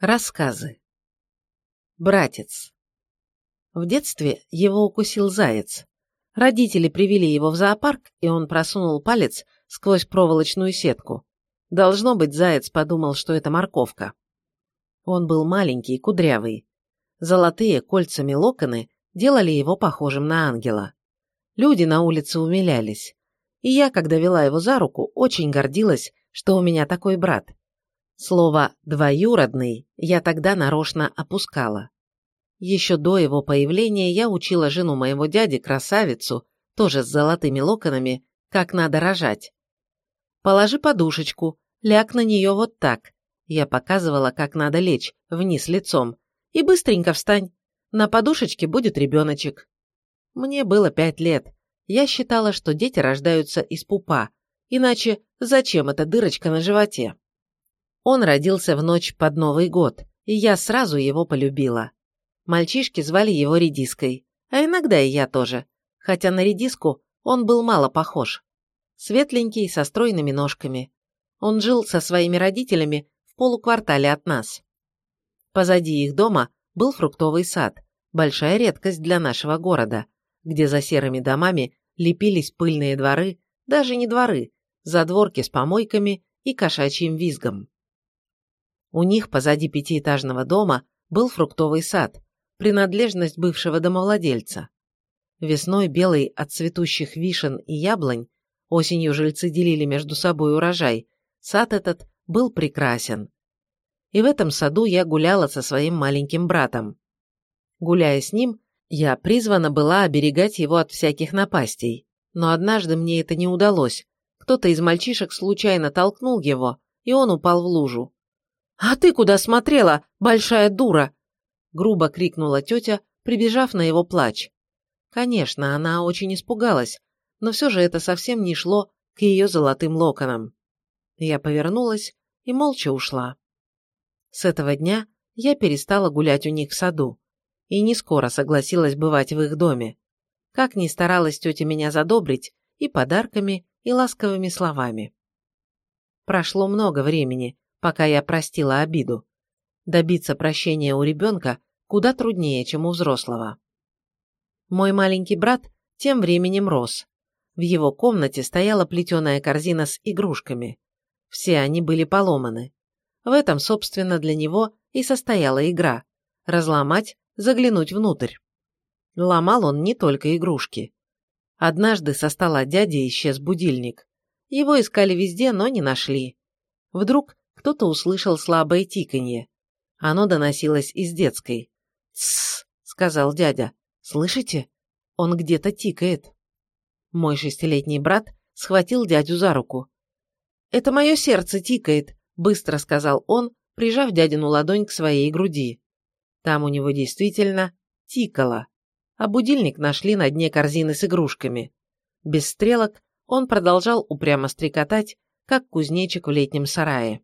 Рассказы. Братец. В детстве его укусил заяц. Родители привели его в зоопарк, и он просунул палец сквозь проволочную сетку. Должно быть, заяц подумал, что это морковка. Он был маленький, кудрявый. Золотые кольцами локоны делали его похожим на ангела. Люди на улице умилялись. И я, когда вела его за руку, очень гордилась, что у меня такой брат. Слово «двоюродный» я тогда нарочно опускала. Еще до его появления я учила жену моего дяди, красавицу, тоже с золотыми локонами, как надо рожать. Положи подушечку, ляг на нее вот так. Я показывала, как надо лечь, вниз лицом. И быстренько встань. На подушечке будет ребеночек. Мне было пять лет. Я считала, что дети рождаются из пупа. Иначе зачем эта дырочка на животе? Он родился в ночь под Новый год, и я сразу его полюбила. Мальчишки звали его Редиской, а иногда и я тоже, хотя на редиску он был мало похож. Светленький, со стройными ножками. Он жил со своими родителями в полуквартале от нас. Позади их дома был фруктовый сад, большая редкость для нашего города, где за серыми домами лепились пыльные дворы, даже не дворы, задворки с помойками и кошачьим визгом. У них позади пятиэтажного дома был фруктовый сад, принадлежность бывшего домовладельца. Весной белый от цветущих вишен и яблонь, осенью жильцы делили между собой урожай, сад этот был прекрасен. И в этом саду я гуляла со своим маленьким братом. Гуляя с ним, я призвана была оберегать его от всяких напастей, но однажды мне это не удалось. Кто-то из мальчишек случайно толкнул его, и он упал в лужу. «А ты куда смотрела, большая дура?» грубо крикнула тетя, прибежав на его плач. Конечно, она очень испугалась, но все же это совсем не шло к ее золотым локонам. Я повернулась и молча ушла. С этого дня я перестала гулять у них в саду и не скоро согласилась бывать в их доме. Как ни старалась тетя меня задобрить и подарками, и ласковыми словами. Прошло много времени, пока я простила обиду. Добиться прощения у ребенка куда труднее, чем у взрослого. Мой маленький брат тем временем рос. В его комнате стояла плетеная корзина с игрушками. Все они были поломаны. В этом, собственно, для него и состояла игра – разломать, заглянуть внутрь. Ломал он не только игрушки. Однажды со стола дяди исчез будильник. Его искали везде, но не нашли. Вдруг кто-то услышал слабое тиканье. Оно доносилось из детской. «Тссс», — сказал дядя. «Слышите? Он где-то тикает». Мой шестилетний брат схватил дядю за руку. «Это мое сердце тикает», — быстро сказал он, прижав дядину ладонь к своей груди. Там у него действительно тикало, а будильник нашли на дне корзины с игрушками. Без стрелок он продолжал упрямо стрекотать, как кузнечик в летнем сарае.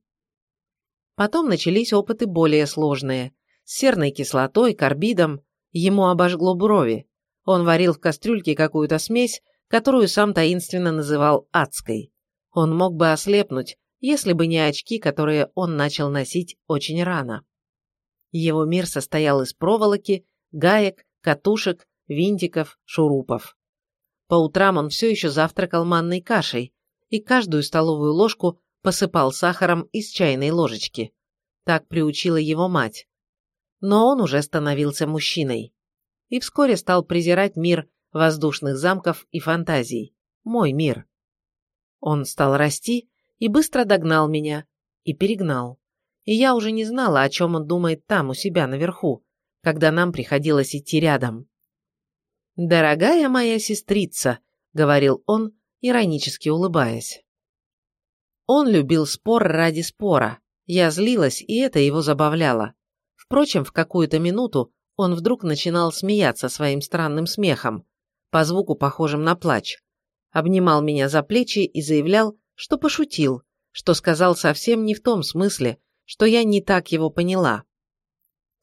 Потом начались опыты более сложные. С серной кислотой, карбидом. Ему обожгло брови. Он варил в кастрюльке какую-то смесь, которую сам таинственно называл адской. Он мог бы ослепнуть, если бы не очки, которые он начал носить очень рано. Его мир состоял из проволоки, гаек, катушек, винтиков, шурупов. По утрам он все еще завтракал манной кашей и каждую столовую ложку посыпал сахаром из чайной ложечки. Так приучила его мать. Но он уже становился мужчиной. И вскоре стал презирать мир воздушных замков и фантазий. Мой мир. Он стал расти и быстро догнал меня. И перегнал. И я уже не знала, о чем он думает там, у себя наверху, когда нам приходилось идти рядом. «Дорогая моя сестрица», — говорил он, иронически улыбаясь. Он любил спор ради спора. Я злилась, и это его забавляло. Впрочем, в какую-то минуту он вдруг начинал смеяться своим странным смехом, по звуку похожим на плач. Обнимал меня за плечи и заявлял, что пошутил, что сказал совсем не в том смысле, что я не так его поняла.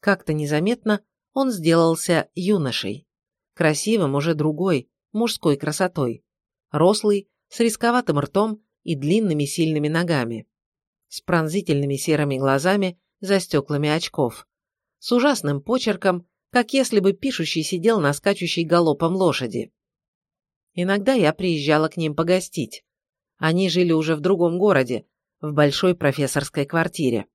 Как-то незаметно он сделался юношей. Красивым уже другой, мужской красотой. Рослый, с рисковатым ртом и длинными сильными ногами. С пронзительными серыми глазами, за стеклами очков. С ужасным почерком, как если бы пишущий сидел на скачущей галопом лошади. Иногда я приезжала к ним погостить. Они жили уже в другом городе, в большой профессорской квартире.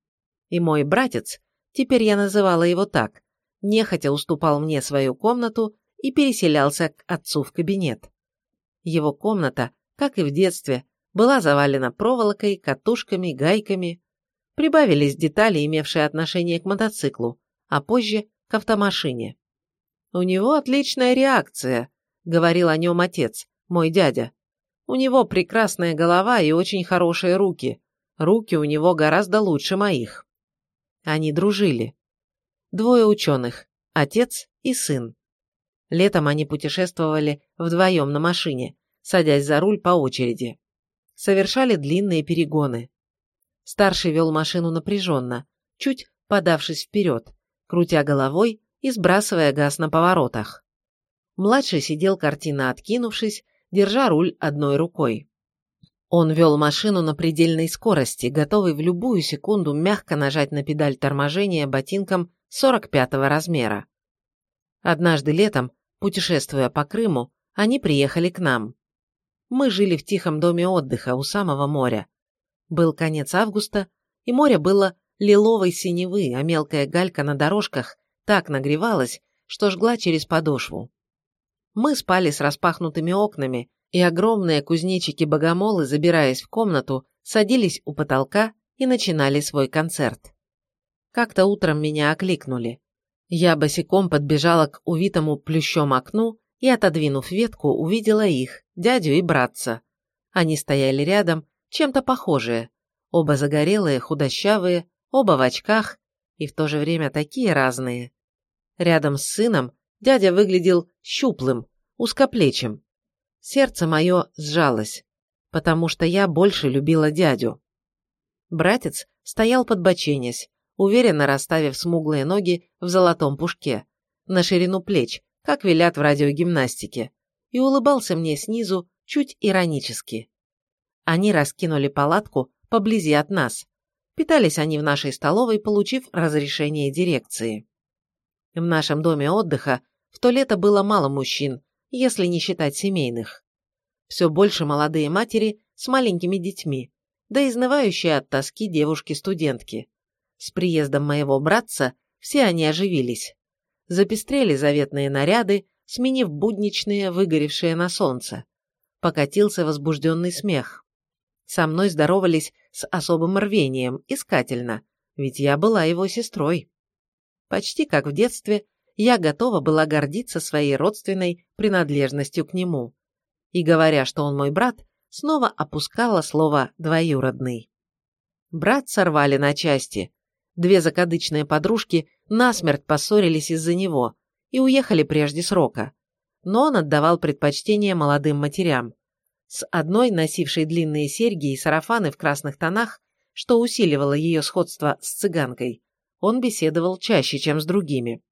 И мой братец, теперь я называла его так, нехотя уступал мне свою комнату и переселялся к отцу в кабинет. Его комната, как и в детстве, была завалена проволокой, катушками, гайками. Прибавились детали, имевшие отношение к мотоциклу, а позже к автомашине. «У него отличная реакция», — говорил о нем отец, мой дядя. «У него прекрасная голова и очень хорошие руки. Руки у него гораздо лучше моих». Они дружили. Двое ученых, отец и сын. Летом они путешествовали вдвоем на машине, садясь за руль по очереди. Совершали длинные перегоны. Старший вел машину напряженно, чуть подавшись вперед, крутя головой и сбрасывая газ на поворотах. Младший сидел картина откинувшись, держа руль одной рукой. Он вел машину на предельной скорости, готовый в любую секунду мягко нажать на педаль торможения ботинком 45-го размера. Однажды летом, путешествуя по Крыму, они приехали к нам. Мы жили в тихом доме отдыха у самого моря. Был конец августа, и море было лиловой синевы, а мелкая галька на дорожках так нагревалась, что жгла через подошву. Мы спали с распахнутыми окнами, и огромные кузнечики-богомолы, забираясь в комнату, садились у потолка и начинали свой концерт. Как-то утром меня окликнули. Я босиком подбежала к увитому плющом окну и, отодвинув ветку, увидела их, дядю и братца. Они стояли рядом, чем-то похожие, оба загорелые, худощавые, оба в очках и в то же время такие разные. Рядом с сыном дядя выглядел щуплым, узкоплечим. Сердце мое сжалось, потому что я больше любила дядю. Братец стоял подбоченясь, уверенно расставив смуглые ноги в золотом пушке, на ширину плеч, как велят в радиогимнастике, и улыбался мне снизу чуть иронически. Они раскинули палатку поблизи от нас. Питались они в нашей столовой, получив разрешение дирекции. В нашем доме отдыха в то лето было мало мужчин, если не считать семейных. Все больше молодые матери с маленькими детьми, да изнывающие от тоски девушки-студентки. С приездом моего братца все они оживились. Запестрели заветные наряды, сменив будничные, выгоревшие на солнце. Покатился возбужденный смех. Со мной здоровались с особым рвением, искательно, ведь я была его сестрой. Почти как в детстве, я готова была гордиться своей родственной принадлежностью к нему. И говоря, что он мой брат, снова опускала слово «двоюродный». Брат сорвали на части, Две закадычные подружки насмерть поссорились из-за него и уехали прежде срока. Но он отдавал предпочтение молодым матерям. С одной, носившей длинные серьги и сарафаны в красных тонах, что усиливало ее сходство с цыганкой, он беседовал чаще, чем с другими.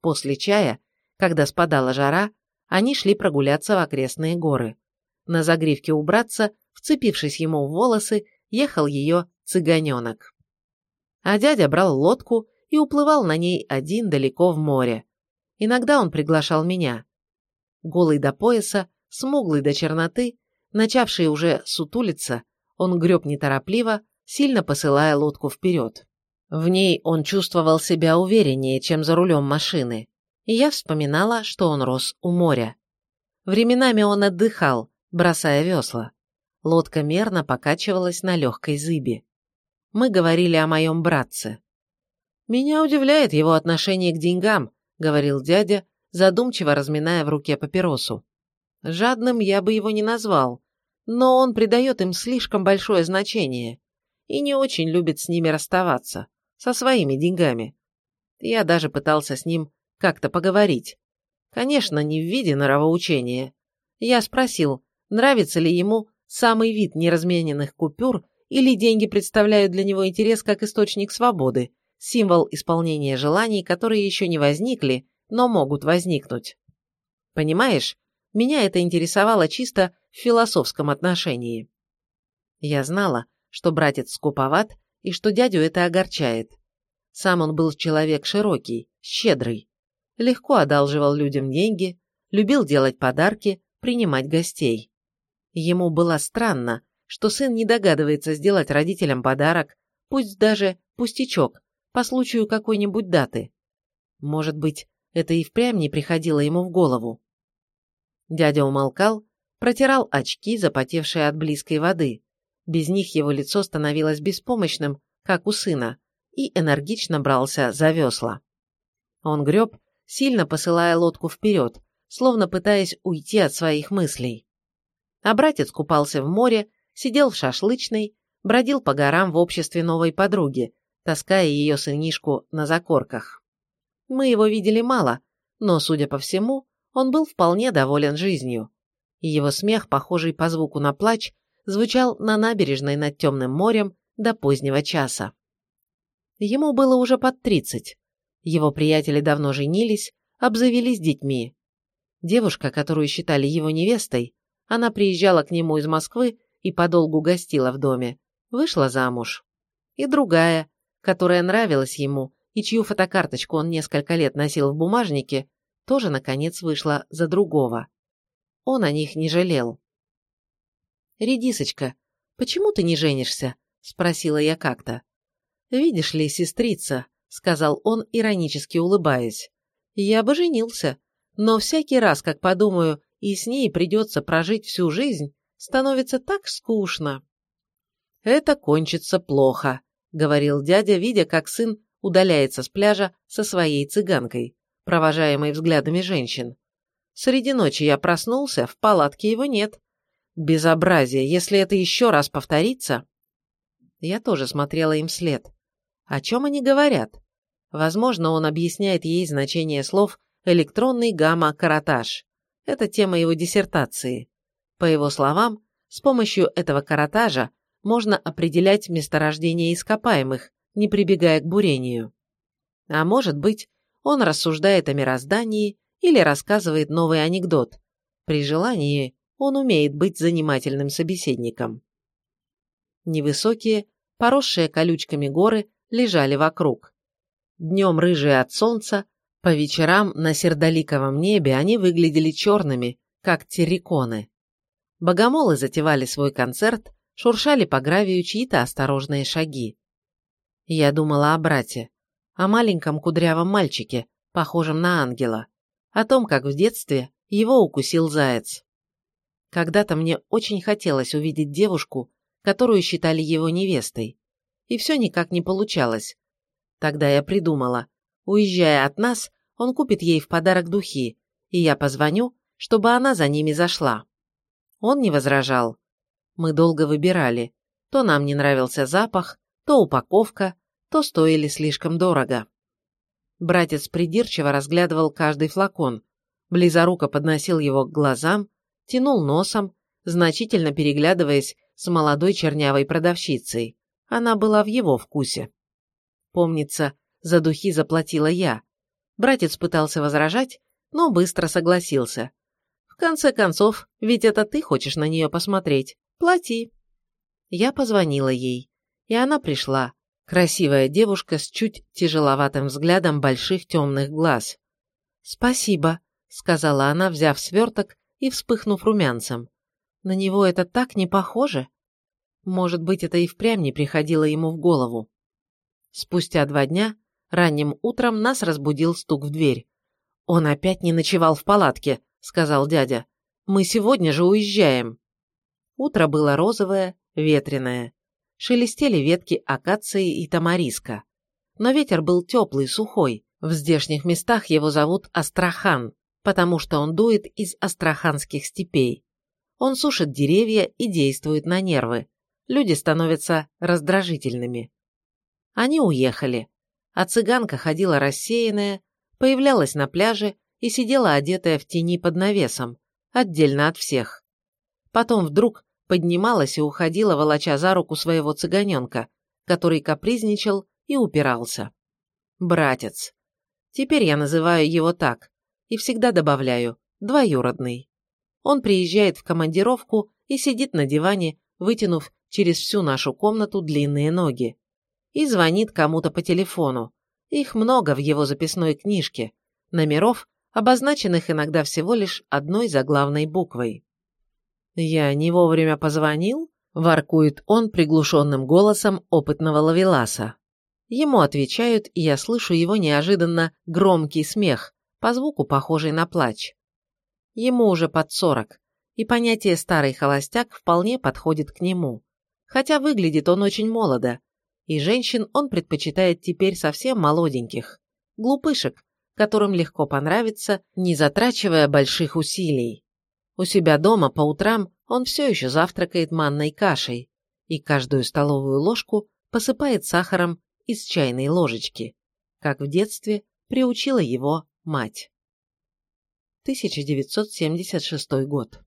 После чая, когда спадала жара, они шли прогуляться в окрестные горы. На загривке убраться, вцепившись ему в волосы, ехал ее цыганенок а дядя брал лодку и уплывал на ней один далеко в море. Иногда он приглашал меня. Голый до пояса, смуглый до черноты, начавший уже сутулиться, он греб неторопливо, сильно посылая лодку вперед. В ней он чувствовал себя увереннее, чем за рулем машины, и я вспоминала, что он рос у моря. Временами он отдыхал, бросая весла. Лодка мерно покачивалась на легкой зыбе мы говорили о моем братце. «Меня удивляет его отношение к деньгам», — говорил дядя, задумчиво разминая в руке папиросу. «Жадным я бы его не назвал, но он придает им слишком большое значение и не очень любит с ними расставаться, со своими деньгами. Я даже пытался с ним как-то поговорить. Конечно, не в виде норовоучения. Я спросил, нравится ли ему самый вид неразмененных купюр или деньги представляют для него интерес как источник свободы, символ исполнения желаний, которые еще не возникли, но могут возникнуть. Понимаешь, меня это интересовало чисто в философском отношении. Я знала, что братец скуповат и что дядю это огорчает. Сам он был человек широкий, щедрый. Легко одалживал людям деньги, любил делать подарки, принимать гостей. Ему было странно, что сын не догадывается сделать родителям подарок, пусть даже пустячок, по случаю какой-нибудь даты. Может быть, это и впрямь не приходило ему в голову. Дядя умолкал, протирал очки, запотевшие от близкой воды. Без них его лицо становилось беспомощным, как у сына, и энергично брался за весла. Он греб, сильно посылая лодку вперед, словно пытаясь уйти от своих мыслей. А братец купался в море, сидел в шашлычной, бродил по горам в обществе новой подруги, таская ее сынишку на закорках. Мы его видели мало, но, судя по всему, он был вполне доволен жизнью. И его смех, похожий по звуку на плач, звучал на набережной над темным морем до позднего часа. Ему было уже под тридцать. Его приятели давно женились, обзавелись детьми. Девушка, которую считали его невестой, она приезжала к нему из Москвы и подолгу гостила в доме, вышла замуж. И другая, которая нравилась ему и чью фотокарточку он несколько лет носил в бумажнике, тоже, наконец, вышла за другого. Он о них не жалел. «Редисочка, почему ты не женишься?» – спросила я как-то. «Видишь ли, сестрица», – сказал он, иронически улыбаясь, – «я бы женился, но всякий раз, как подумаю, и с ней придется прожить всю жизнь, становится так скучно». «Это кончится плохо», — говорил дядя, видя, как сын удаляется с пляжа со своей цыганкой, провожаемой взглядами женщин. Среди ночи я проснулся, в палатке его нет. Безобразие, если это еще раз повторится. Я тоже смотрела им вслед. О чем они говорят? Возможно, он объясняет ей значение слов «электронный гамма-каротаж». Это тема его диссертации. По его словам, с помощью этого каротажа можно определять месторождение ископаемых, не прибегая к бурению. А может быть, он рассуждает о мироздании или рассказывает новый анекдот. При желании он умеет быть занимательным собеседником. Невысокие, поросшие колючками горы лежали вокруг. Днем рыжие от солнца, по вечерам на сердоликовом небе они выглядели черными, как терриконы. Богомолы затевали свой концерт, шуршали по гравию чьи-то осторожные шаги. Я думала о брате, о маленьком кудрявом мальчике, похожем на ангела, о том, как в детстве его укусил заяц. Когда-то мне очень хотелось увидеть девушку, которую считали его невестой, и все никак не получалось. Тогда я придумала, уезжая от нас, он купит ей в подарок духи, и я позвоню, чтобы она за ними зашла. Он не возражал, мы долго выбирали. То нам не нравился запах, то упаковка, то стоили слишком дорого. Братец придирчиво разглядывал каждый флакон, близоруко подносил его к глазам, тянул носом, значительно переглядываясь с молодой чернявой продавщицей. Она была в его вкусе. Помнится, за духи заплатила я. Братец пытался возражать, но быстро согласился. Конце концов, ведь это ты хочешь на нее посмотреть. Плати. Я позвонила ей, и она пришла. Красивая девушка с чуть тяжеловатым взглядом больших темных глаз. «Спасибо», — сказала она, взяв сверток и вспыхнув румянцем. «На него это так не похоже?» Может быть, это и впрямь не приходило ему в голову. Спустя два дня, ранним утром, нас разбудил стук в дверь. «Он опять не ночевал в палатке», — сказал дядя. «Мы сегодня же уезжаем». Утро было розовое, ветреное. Шелестели ветки акации и тамариска. Но ветер был теплый, сухой. В здешних местах его зовут Астрахан, потому что он дует из астраханских степей. Он сушит деревья и действует на нервы. Люди становятся раздражительными. Они уехали, а цыганка ходила рассеянная, появлялась на пляже и сидела одетая в тени под навесом, отдельно от всех. Потом вдруг поднималась и уходила, волоча за руку своего цыганенка, который капризничал и упирался. Братец. Теперь я называю его так, и всегда добавляю «двоюродный». Он приезжает в командировку и сидит на диване, вытянув через всю нашу комнату длинные ноги. И звонит кому-то по телефону, Их много в его записной книжке, номеров, обозначенных иногда всего лишь одной заглавной буквой. «Я не вовремя позвонил?» – воркует он приглушенным голосом опытного лавеласа. Ему отвечают, и я слышу его неожиданно громкий смех, по звуку похожий на плач. Ему уже под сорок, и понятие «старый холостяк» вполне подходит к нему. Хотя выглядит он очень молодо, и женщин он предпочитает теперь совсем молоденьких, глупышек, которым легко понравится, не затрачивая больших усилий. У себя дома по утрам он все еще завтракает манной кашей и каждую столовую ложку посыпает сахаром из чайной ложечки, как в детстве приучила его мать. 1976 год.